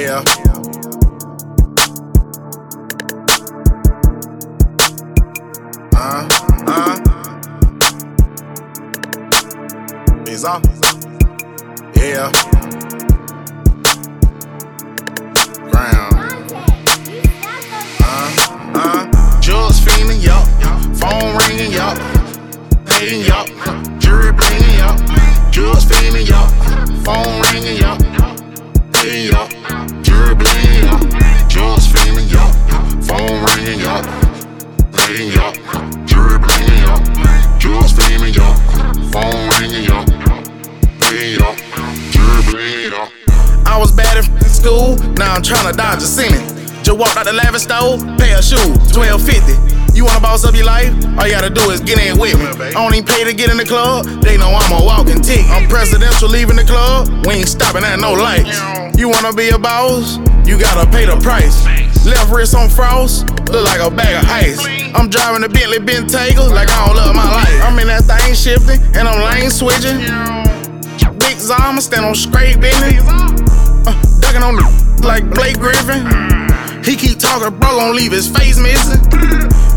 Yeah. Uh, uh. Yeah. I was bad in school, now I'm tryna dodge a sentence. Just walked out the lavish store, pay a shoe, 1250. You wanna boss up your life? All you gotta do is get in with me. I don't even pay to get in the club, they know I'm a walking tick. I'm presidential leaving the club, we ain't stopping at no lights. You wanna be a boss? You gotta pay the price. Left wrist on frost, look like a bag of ice. I'm driving a Bentley Bentayga like I don't love my life. I'm in that thing shifting, and I'm lane switching. Big Zama stand on straight business. Blake Griffin. He keep talking, bro, gon' leave his face missing.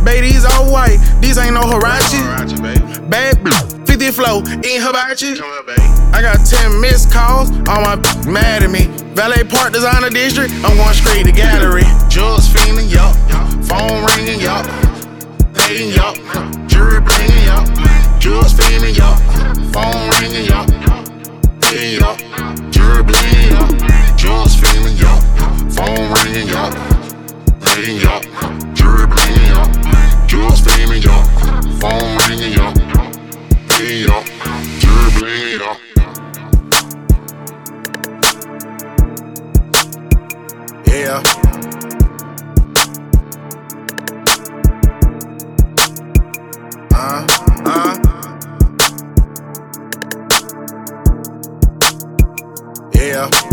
Baby, these all white, these ain't no Huarache. Bad bitch, 50 flow, in hibachi. I got 10 missed calls, all my mad at me. Valet Park Designer District, I'm going straight to gallery. Jules Yeah. Uh, uh. Yeah.